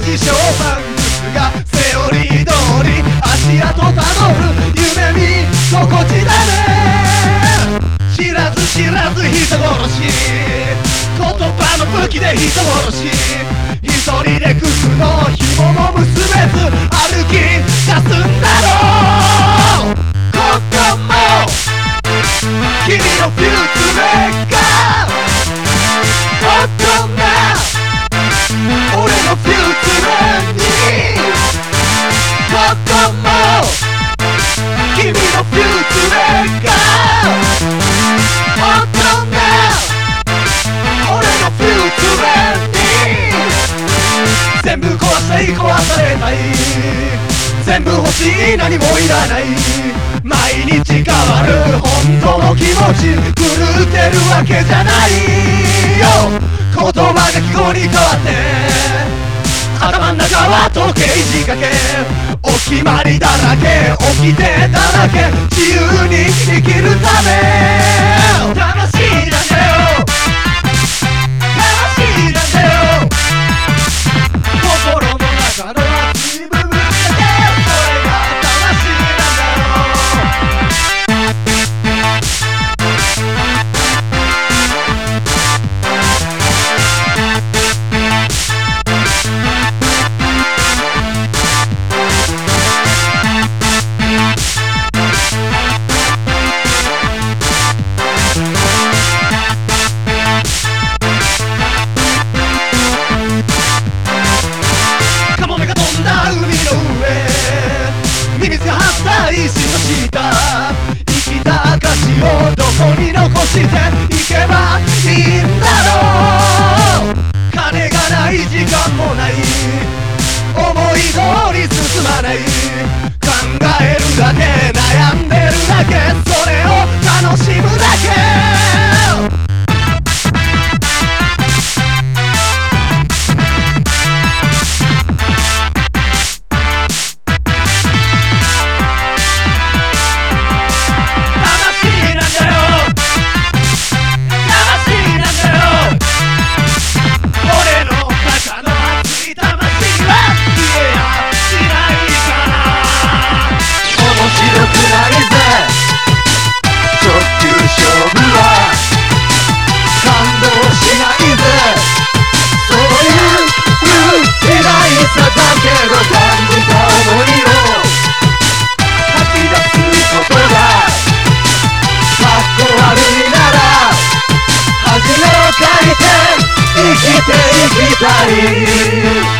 自称サングスがセオリー通り足跡たどる夢見心地だね知らず知らず人殺し。言葉の武器で人殺し一人で服の紐も。結べず歩き出すんだろうさい壊されたい。全部欲しい何もいらない。毎日変わる本当の気持ち狂ってるわけじゃない。よ言葉が記号に変わって頭の中は時計仕掛けお決まりだらけ起きてだらけ自由に生きるため。思い通り進まない。考えるだけ悩んでるだけそれを楽しむだけ。Everybody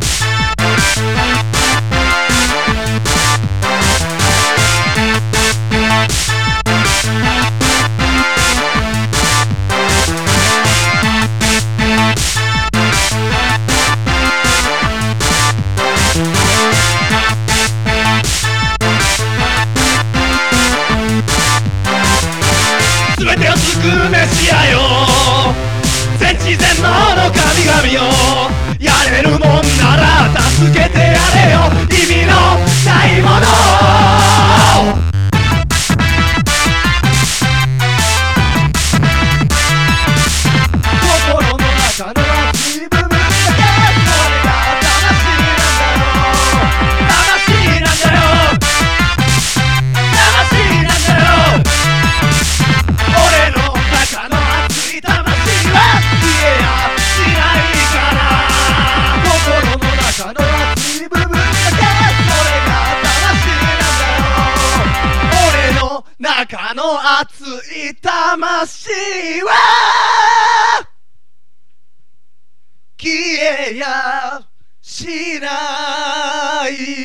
熱い魂は消えやしない。